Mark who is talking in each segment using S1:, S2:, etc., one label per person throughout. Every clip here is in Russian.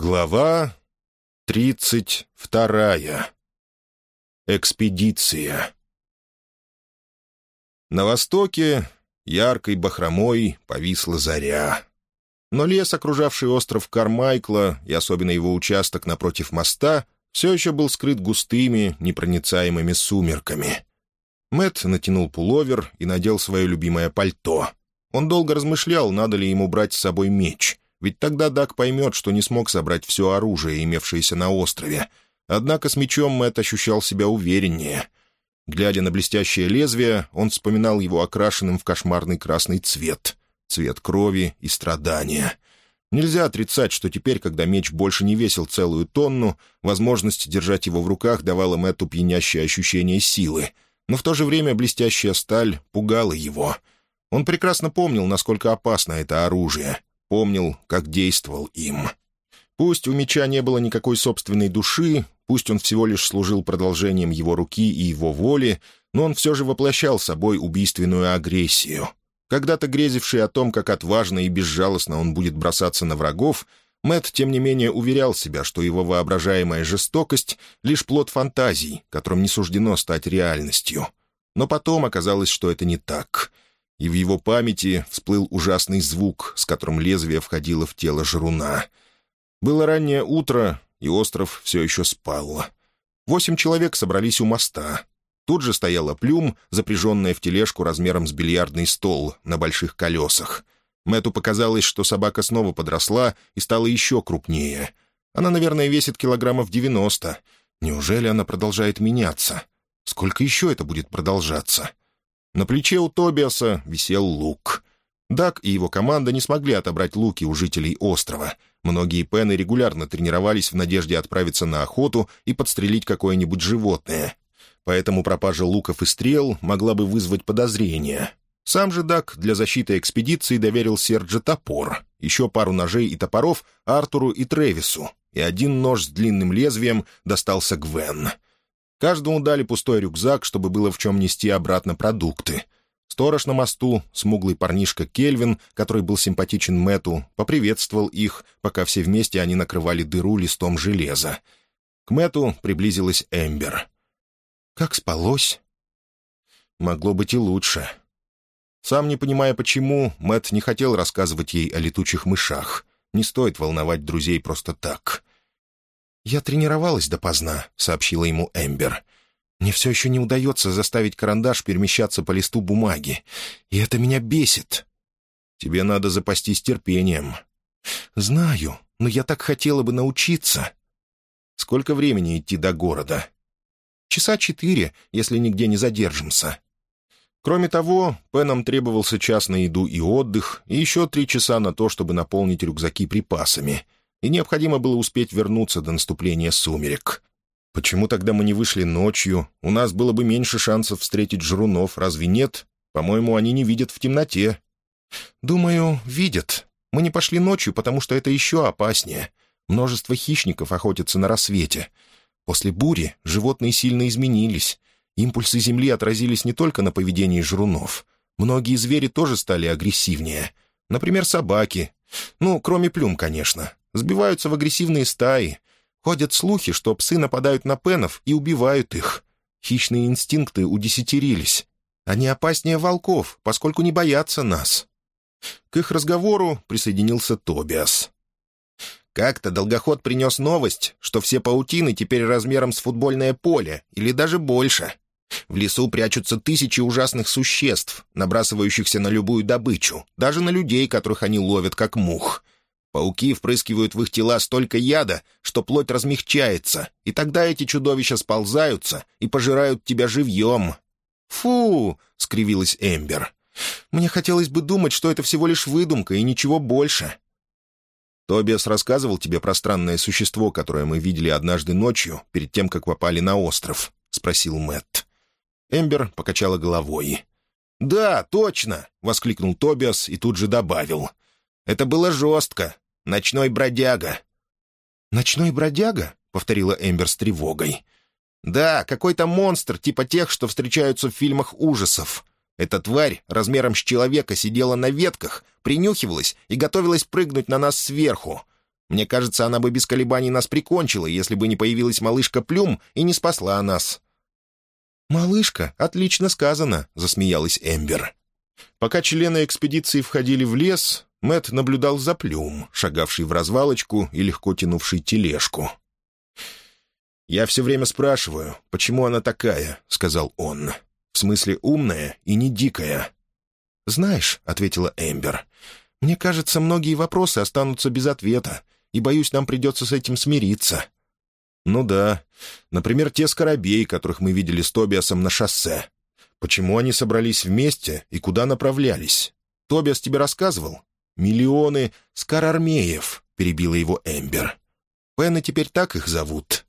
S1: Глава тридцать вторая. Экспедиция. На востоке яркой бахромой повисла заря. Но лес, окружавший остров Кармайкла, и особенно его участок напротив моста, все еще был скрыт густыми, непроницаемыми сумерками. Мэт натянул пуловер и надел свое любимое пальто. Он долго размышлял, надо ли ему брать с собой меч — ведь тогда Дак поймет, что не смог собрать все оружие, имевшееся на острове. Однако с мечом Мэтт ощущал себя увереннее. Глядя на блестящее лезвие, он вспоминал его окрашенным в кошмарный красный цвет. Цвет крови и страдания. Нельзя отрицать, что теперь, когда меч больше не весил целую тонну, возможность держать его в руках давала Мэтту пьянящее ощущение силы. Но в то же время блестящая сталь пугала его. Он прекрасно помнил, насколько опасно это оружие — помнил, как действовал им. Пусть у меча не было никакой собственной души, пусть он всего лишь служил продолжением его руки и его воли, но он все же воплощал собой убийственную агрессию. Когда-то грезивший о том, как отважно и безжалостно он будет бросаться на врагов, Мэт, тем не менее, уверял себя, что его воображаемая жестокость — лишь плод фантазий, которым не суждено стать реальностью. Но потом оказалось, что это не так — и в его памяти всплыл ужасный звук, с которым лезвие входило в тело жруна. Было раннее утро, и остров все еще спал. Восемь человек собрались у моста. Тут же стояла плюм, запряженная в тележку размером с бильярдный стол на больших колесах. Мэту показалось, что собака снова подросла и стала еще крупнее. Она, наверное, весит килограммов девяносто. Неужели она продолжает меняться? Сколько еще это будет продолжаться? На плече у Тобиаса висел лук. Дак и его команда не смогли отобрать луки у жителей острова. Многие пены регулярно тренировались в надежде отправиться на охоту и подстрелить какое-нибудь животное. Поэтому пропажа луков и стрел могла бы вызвать подозрения. Сам же Дак для защиты экспедиции доверил Серджи топор, еще пару ножей и топоров Артуру и Тревису, и один нож с длинным лезвием достался Гвен — Каждому дали пустой рюкзак, чтобы было в чем нести обратно продукты. Сторож на мосту, смуглый парнишка Кельвин, который был симпатичен Мэту, поприветствовал их, пока все вместе они накрывали дыру листом железа. К Мэту приблизилась Эмбер. «Как спалось?» «Могло быть и лучше». Сам не понимая почему, Мэт не хотел рассказывать ей о летучих мышах. Не стоит волновать друзей просто так. «Я тренировалась допоздна», — сообщила ему Эмбер. «Мне все еще не удается заставить карандаш перемещаться по листу бумаги, и это меня бесит». «Тебе надо запастись терпением». «Знаю, но я так хотела бы научиться». «Сколько времени идти до города?» «Часа четыре, если нигде не задержимся». Кроме того, Пенам требовался час на еду и отдых, и еще три часа на то, чтобы наполнить рюкзаки припасами — и необходимо было успеть вернуться до наступления сумерек. Почему тогда мы не вышли ночью? У нас было бы меньше шансов встретить жрунов, разве нет? По-моему, они не видят в темноте. Думаю, видят. Мы не пошли ночью, потому что это еще опаснее. Множество хищников охотятся на рассвете. После бури животные сильно изменились. Импульсы Земли отразились не только на поведении жрунов. Многие звери тоже стали агрессивнее. Например, собаки. Ну, кроме плюм, конечно сбиваются в агрессивные стаи. Ходят слухи, что псы нападают на пенов и убивают их. Хищные инстинкты удесятерились. Они опаснее волков, поскольку не боятся нас. К их разговору присоединился Тобиас. Как-то долгоход принес новость, что все паутины теперь размером с футбольное поле, или даже больше. В лесу прячутся тысячи ужасных существ, набрасывающихся на любую добычу, даже на людей, которых они ловят как мух. Пауки впрыскивают в их тела столько яда, что плоть размягчается, и тогда эти чудовища сползаются и пожирают тебя живьем. «Фу!» — скривилась Эмбер. «Мне хотелось бы думать, что это всего лишь выдумка и ничего больше». «Тобиас рассказывал тебе про странное существо, которое мы видели однажды ночью, перед тем, как попали на остров?» — спросил Мэтт. Эмбер покачала головой. «Да, точно!» — воскликнул Тобиас и тут же добавил. Это было жестко. Ночной бродяга». «Ночной бродяга?» — повторила Эмбер с тревогой. «Да, какой-то монстр, типа тех, что встречаются в фильмах ужасов. Эта тварь размером с человека сидела на ветках, принюхивалась и готовилась прыгнуть на нас сверху. Мне кажется, она бы без колебаний нас прикончила, если бы не появилась малышка Плюм и не спасла нас».
S2: «Малышка, отлично сказано», — засмеялась Эмбер.
S1: Пока члены экспедиции входили в лес, Мэт наблюдал за Плюм, шагавший в развалочку и легко тянувший тележку. «Я все время спрашиваю, почему она такая?» — сказал он. «В смысле умная и не дикая».
S2: «Знаешь», — ответила Эмбер, — «мне кажется, многие вопросы останутся без ответа, и, боюсь, нам придется с этим смириться».
S1: «Ну да. Например, те скоробеи, которых мы видели с Тобиасом на шоссе. Почему они собрались вместе и куда направлялись? Тобиас тебе рассказывал?» «Миллионы скарармеев», — перебила его Эмбер. «Пены теперь так их зовут».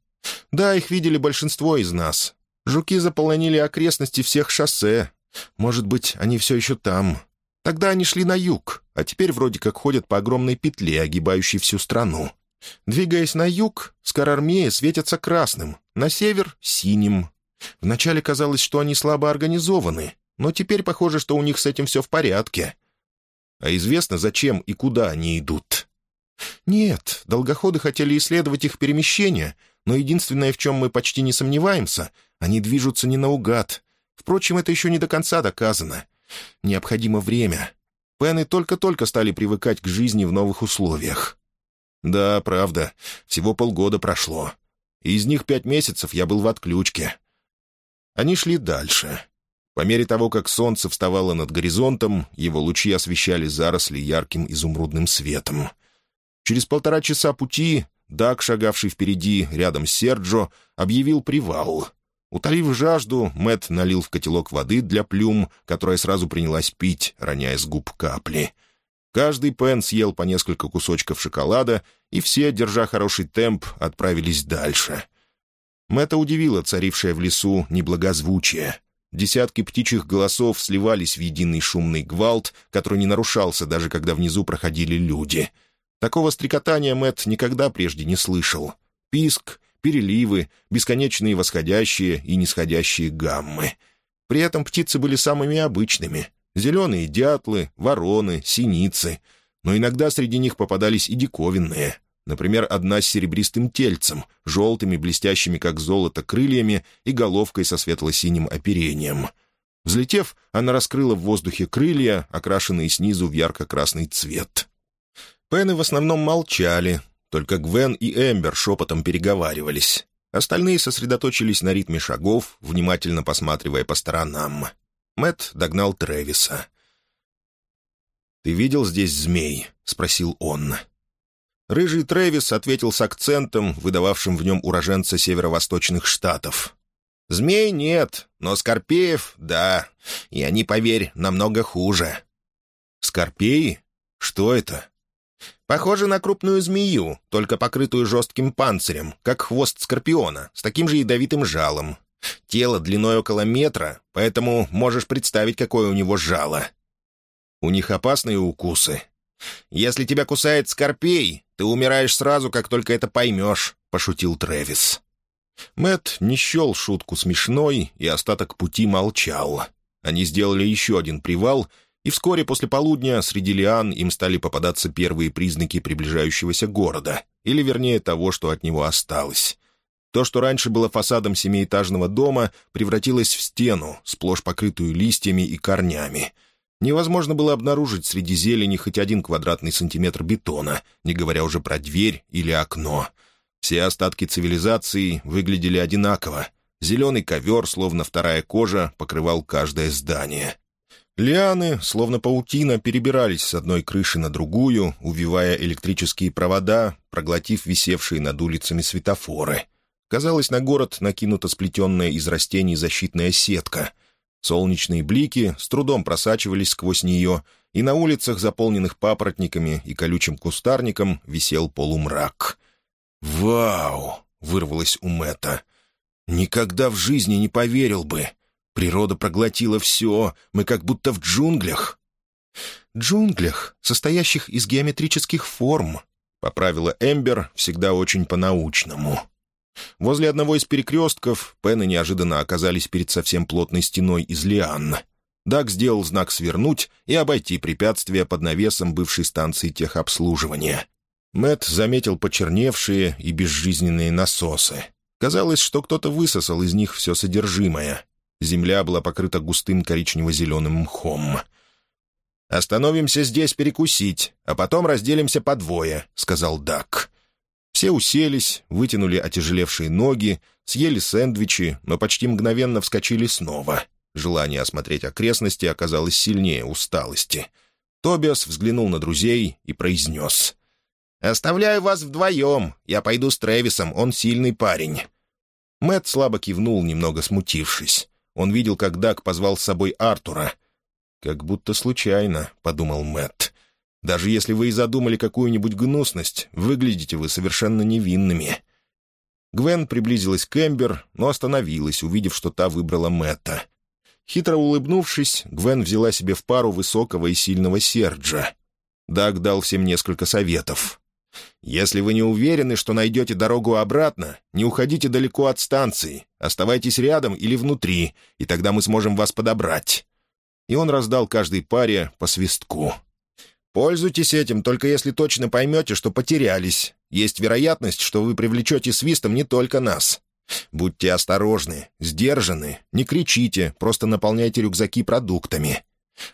S1: «Да, их видели большинство из нас. Жуки заполонили окрестности всех шоссе. Может быть, они все еще там. Тогда они шли на юг, а теперь вроде как ходят по огромной петле, огибающей всю страну. Двигаясь на юг, Скарармеи светятся красным, на север — синим. Вначале казалось, что они слабо организованы, но теперь похоже, что у них с этим все в порядке. А известно, зачем и куда они идут. Нет, долгоходы хотели исследовать их перемещения, но единственное, в чем мы почти не сомневаемся, они движутся не наугад. Впрочем, это еще не до конца доказано. Необходимо время. Пены только-только стали привыкать к жизни в новых условиях. Да, правда, всего полгода прошло. Из них пять месяцев я был в отключке. Они шли дальше. По мере того, как солнце вставало над горизонтом, его лучи освещали заросли ярким изумрудным светом. Через полтора часа пути Даг, шагавший впереди, рядом с Серджо, объявил привал. Утолив жажду, Мэт налил в котелок воды для плюм, которая сразу принялась пить, роняя с губ капли. Каждый Пен съел по несколько кусочков шоколада, и все, держа хороший темп, отправились дальше. Мэтта удивило царившее в лесу неблагозвучие. Десятки птичьих голосов сливались в единый шумный гвалт, который не нарушался, даже когда внизу проходили люди. Такого стрекотания Мэт никогда прежде не слышал. Писк, переливы, бесконечные восходящие и нисходящие гаммы. При этом птицы были самыми обычными. Зеленые дятлы, вороны, синицы. Но иногда среди них попадались и диковинные. Например, одна с серебристым тельцем, желтыми, блестящими как золото, крыльями и головкой со светло-синим оперением. Взлетев, она раскрыла в воздухе крылья, окрашенные снизу в ярко-красный цвет. Пены в основном молчали, только Гвен и Эмбер шепотом переговаривались. Остальные сосредоточились на ритме шагов, внимательно посматривая по сторонам. Мэт догнал Трэвиса. «Ты видел здесь змей?» — спросил он. Рыжий Трэвис ответил с акцентом, выдававшим в нем уроженца северо-восточных штатов. «Змей нет, но Скорпеев — да. И они, поверь, намного хуже». «Скорпеи? Что это?» Похоже на крупную змею, только покрытую жестким панцирем, как хвост скорпиона, с таким же ядовитым жалом. Тело длиной около метра, поэтому можешь представить, какое у него жало. У них опасные укусы. Если тебя кусает скорпей, ты умираешь сразу, как только это поймешь», — пошутил Трэвис. Мэт не счел шутку смешной и остаток пути молчал. Они сделали еще один привал — и вскоре после полудня среди лиан им стали попадаться первые признаки приближающегося города, или, вернее, того, что от него осталось. То, что раньше было фасадом семиэтажного дома, превратилось в стену, сплошь покрытую листьями и корнями. Невозможно было обнаружить среди зелени хоть один квадратный сантиметр бетона, не говоря уже про дверь или окно. Все остатки цивилизации выглядели одинаково. Зеленый ковер, словно вторая кожа, покрывал каждое здание. Лианы, словно паутина, перебирались с одной крыши на другую, увивая электрические провода, проглотив висевшие над улицами светофоры. Казалось, на город накинута сплетенная из растений защитная сетка. Солнечные блики с трудом просачивались сквозь нее, и на улицах, заполненных папоротниками и колючим кустарником, висел полумрак. «Вау!» — вырвалось у Мэтта. «Никогда в жизни не поверил бы!» Природа проглотила все, мы как будто в джунглях». «Джунглях, состоящих из геометрических форм», — поправила Эмбер всегда очень по-научному. Возле одного из перекрестков Пены неожиданно оказались перед совсем плотной стеной из лиан. Даг сделал знак «свернуть» и обойти препятствие под навесом бывшей станции техобслуживания. Мэт заметил почерневшие и безжизненные насосы. Казалось, что кто-то высосал из них все содержимое. Земля была покрыта густым коричнево-зеленым мхом. «Остановимся здесь перекусить, а потом разделимся по двое», — сказал Дак. Все уселись, вытянули отяжелевшие ноги, съели сэндвичи, но почти мгновенно вскочили снова. Желание осмотреть окрестности оказалось сильнее усталости. Тобиас взглянул на друзей и произнес. «Оставляю вас вдвоем. Я пойду с Трэвисом, он сильный парень». Мэт слабо кивнул, немного смутившись. Он видел, как Даг позвал с собой Артура. «Как будто случайно», — подумал Мэт. «Даже если вы и задумали какую-нибудь гнусность, выглядите вы совершенно невинными». Гвен приблизилась к Эмбер, но остановилась, увидев, что та выбрала Мэтта. Хитро улыбнувшись, Гвен взяла себе в пару высокого и сильного Серджа. Даг дал всем несколько советов. «Если вы не уверены, что найдете дорогу обратно, не уходите далеко от станции, оставайтесь рядом или внутри, и тогда мы сможем вас подобрать». И он раздал каждой паре по свистку. «Пользуйтесь этим, только если точно поймете, что потерялись. Есть вероятность, что вы привлечете свистом не только нас. Будьте осторожны, сдержаны, не кричите, просто наполняйте рюкзаки продуктами.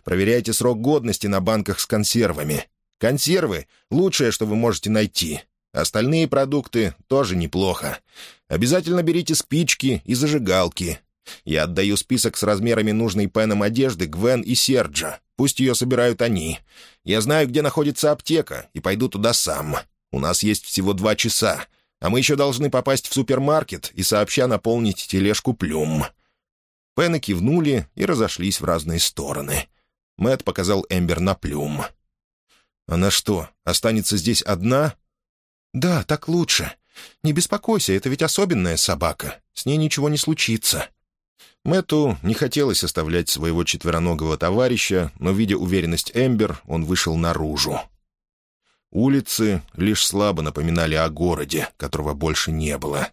S1: Проверяйте срок годности на банках с консервами. Консервы — лучшее, что вы можете найти. Остальные продукты тоже неплохо. Обязательно берите спички и зажигалки. Я отдаю список с размерами нужной Пеном одежды Гвен и Серджа. Пусть ее собирают они. Я знаю, где находится аптека, и пойду туда сам. У нас есть всего два часа, а мы еще должны попасть в супермаркет и сообща наполнить тележку плюм». Пены кивнули и разошлись в разные стороны. Мэт показал Эмбер на плюм. «Она что, останется здесь одна?» «Да, так лучше. Не беспокойся, это ведь особенная собака. С ней ничего не случится». Мэту не хотелось оставлять своего четвероногого товарища, но, видя уверенность Эмбер, он вышел наружу. Улицы лишь слабо напоминали о городе, которого больше не было.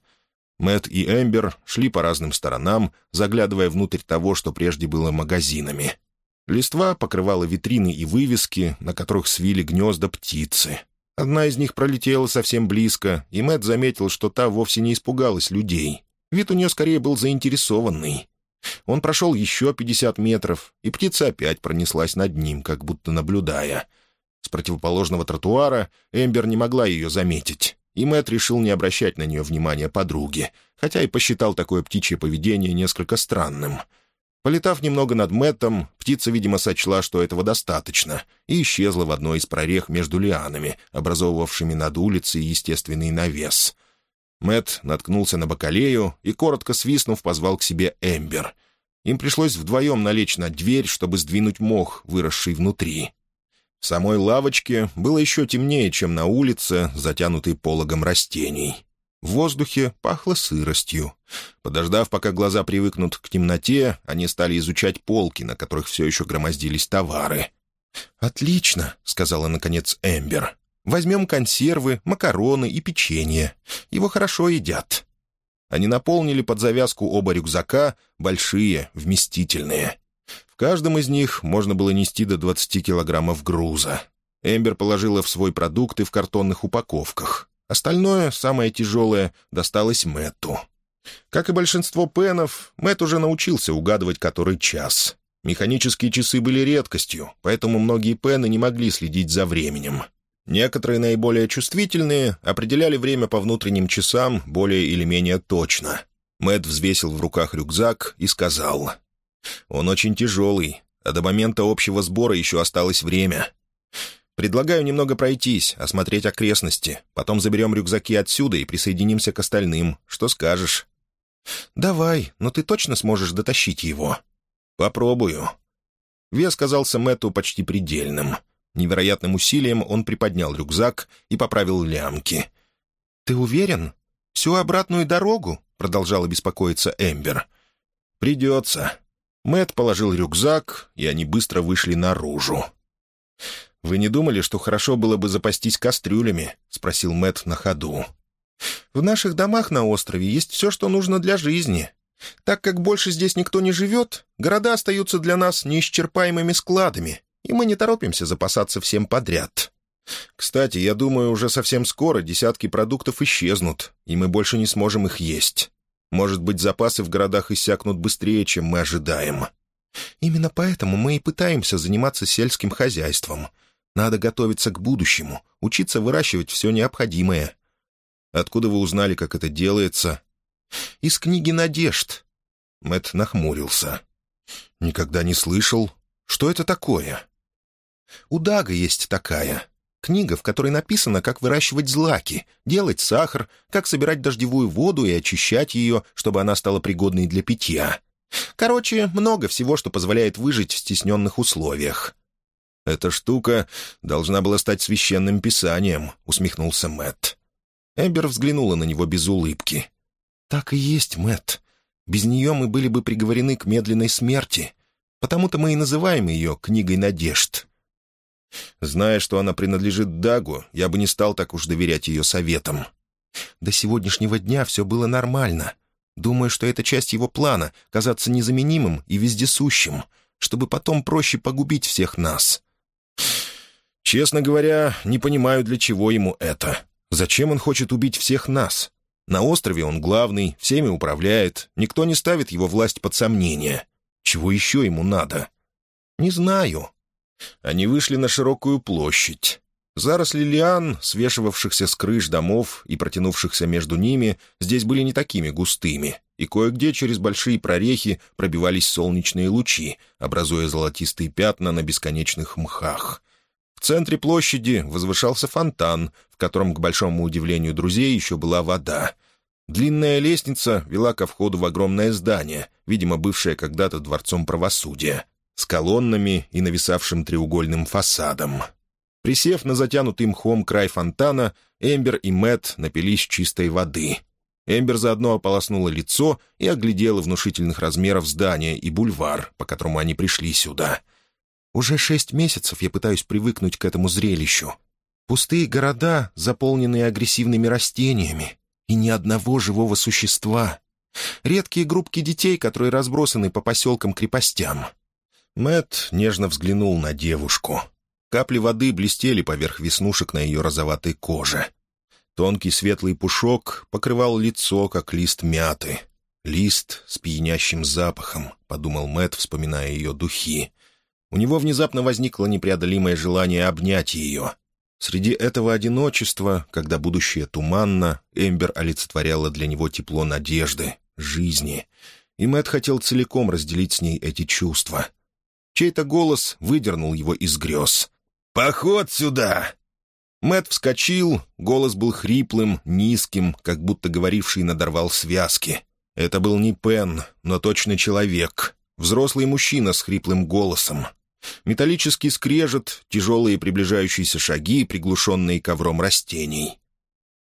S1: Мэт и Эмбер шли по разным сторонам, заглядывая внутрь того, что прежде было магазинами. Листва покрывала витрины и вывески, на которых свили гнезда птицы. Одна из них пролетела совсем близко, и Мэт заметил, что та вовсе не испугалась людей. Вид у нее скорее был заинтересованный. Он прошел еще пятьдесят метров, и птица опять пронеслась над ним, как будто наблюдая. С противоположного тротуара Эмбер не могла ее заметить, и Мэт решил не обращать на нее внимания подруги, хотя и посчитал такое птичье поведение несколько странным — Полетав немного над Мэттом, птица, видимо, сочла, что этого достаточно, и исчезла в одной из прорех между лианами, образовывавшими над улицей естественный навес. Мэт наткнулся на бакалею и, коротко свистнув, позвал к себе Эмбер. Им пришлось вдвоем налечь на дверь, чтобы сдвинуть мох, выросший внутри. В самой лавочке было еще темнее, чем на улице, затянутой пологом растений. В воздухе пахло сыростью. Подождав, пока глаза привыкнут к темноте, они стали изучать полки, на которых все еще громоздились товары. «Отлично», — сказала, наконец, Эмбер. «Возьмем консервы, макароны и печенье. Его хорошо едят». Они наполнили под завязку оба рюкзака, большие, вместительные. В каждом из них можно было нести до 20 килограммов груза. Эмбер положила в свой продукты в картонных упаковках. Остальное, самое тяжелое, досталось Мэтту. Как и большинство пенов, Мэтт уже научился угадывать который час. Механические часы были редкостью, поэтому многие пены не могли следить за временем. Некоторые наиболее чувствительные определяли время по внутренним часам более или менее точно. Мэтт взвесил в руках рюкзак и сказал, «Он очень тяжелый, а до момента общего сбора еще осталось время. Предлагаю немного пройтись, осмотреть окрестности. Потом заберем рюкзаки отсюда и присоединимся к остальным. Что скажешь?» «Давай, но ты точно сможешь дотащить его?» «Попробую». Вес казался Мэтту почти предельным. Невероятным усилием он приподнял рюкзак и поправил лямки. «Ты уверен? Всю обратную дорогу?» — продолжала беспокоиться Эмбер. «Придется». Мэт положил рюкзак, и они быстро вышли наружу. «Вы не думали, что хорошо было бы запастись кастрюлями?» — спросил Мэт на ходу. «В наших домах на острове есть все, что нужно для жизни. Так как больше здесь никто не живет, города остаются для нас неисчерпаемыми складами, и мы не торопимся запасаться всем подряд». Кстати, я думаю, уже совсем скоро десятки продуктов исчезнут, и мы больше не сможем их есть. Может быть, запасы в городах иссякнут быстрее, чем мы ожидаем. Именно поэтому мы и пытаемся заниматься сельским хозяйством. Надо готовиться к будущему, учиться выращивать все необходимое. Откуда вы узнали, как это делается? Из книги «Надежд». Мэт нахмурился. Никогда не слышал. Что это такое? У Дага есть такая. Книга, в которой написано, как выращивать злаки, делать сахар, как собирать дождевую воду и очищать ее, чтобы она стала пригодной для питья. Короче, много всего, что позволяет выжить в стесненных условиях. «Эта штука должна была стать священным писанием», — усмехнулся Мэтт. Эмбер взглянула на него без улыбки. «Так и есть, Мэтт. Без нее мы были бы приговорены к медленной смерти. Потому-то мы и называем ее «Книгой надежд». Зная, что она принадлежит Дагу, я бы не стал так уж доверять ее советам. До сегодняшнего дня все было нормально. Думаю, что это часть его плана — казаться незаменимым и вездесущим, чтобы потом проще погубить всех нас. Честно говоря, не понимаю, для чего ему это. Зачем он хочет убить всех нас? На острове он главный, всеми управляет, никто не ставит его власть под сомнение. Чего еще ему надо? Не знаю. Они вышли на широкую площадь. Заросли лиан, свешивавшихся с крыш домов и протянувшихся между ними, здесь были не такими густыми, и кое-где через большие прорехи пробивались солнечные лучи, образуя золотистые пятна на бесконечных мхах. В центре площади возвышался фонтан, в котором, к большому удивлению друзей, еще была вода. Длинная лестница вела ко входу в огромное здание, видимо, бывшее когда-то дворцом правосудия с колоннами и нависавшим треугольным фасадом. Присев на затянутый мхом край фонтана, Эмбер и Мэт напились чистой воды. Эмбер заодно ополоснула лицо и оглядела внушительных размеров здание и бульвар, по которому они пришли сюда. «Уже шесть месяцев я пытаюсь привыкнуть к этому зрелищу. Пустые города, заполненные агрессивными растениями, и ни одного живого существа. Редкие группки детей, которые разбросаны по поселкам-крепостям. Мэт нежно взглянул на девушку. Капли воды блестели поверх веснушек на ее розоватой коже. Тонкий светлый пушок покрывал лицо, как лист мяты. «Лист с пьянящим запахом», — подумал Мэт, вспоминая ее духи. У него внезапно возникло непреодолимое желание обнять ее. Среди этого одиночества, когда будущее туманно, Эмбер олицетворяла для него тепло надежды, жизни. И Мэт хотел целиком разделить с ней эти чувства — Чей-то голос выдернул его из грез. «Поход сюда!» Мэт вскочил, голос был хриплым, низким, как будто говоривший надорвал связки. Это был не Пен, но точно человек. Взрослый мужчина с хриплым голосом. Металлический скрежет, тяжелые приближающиеся шаги, приглушенные ковром растений.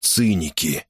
S1: Циники.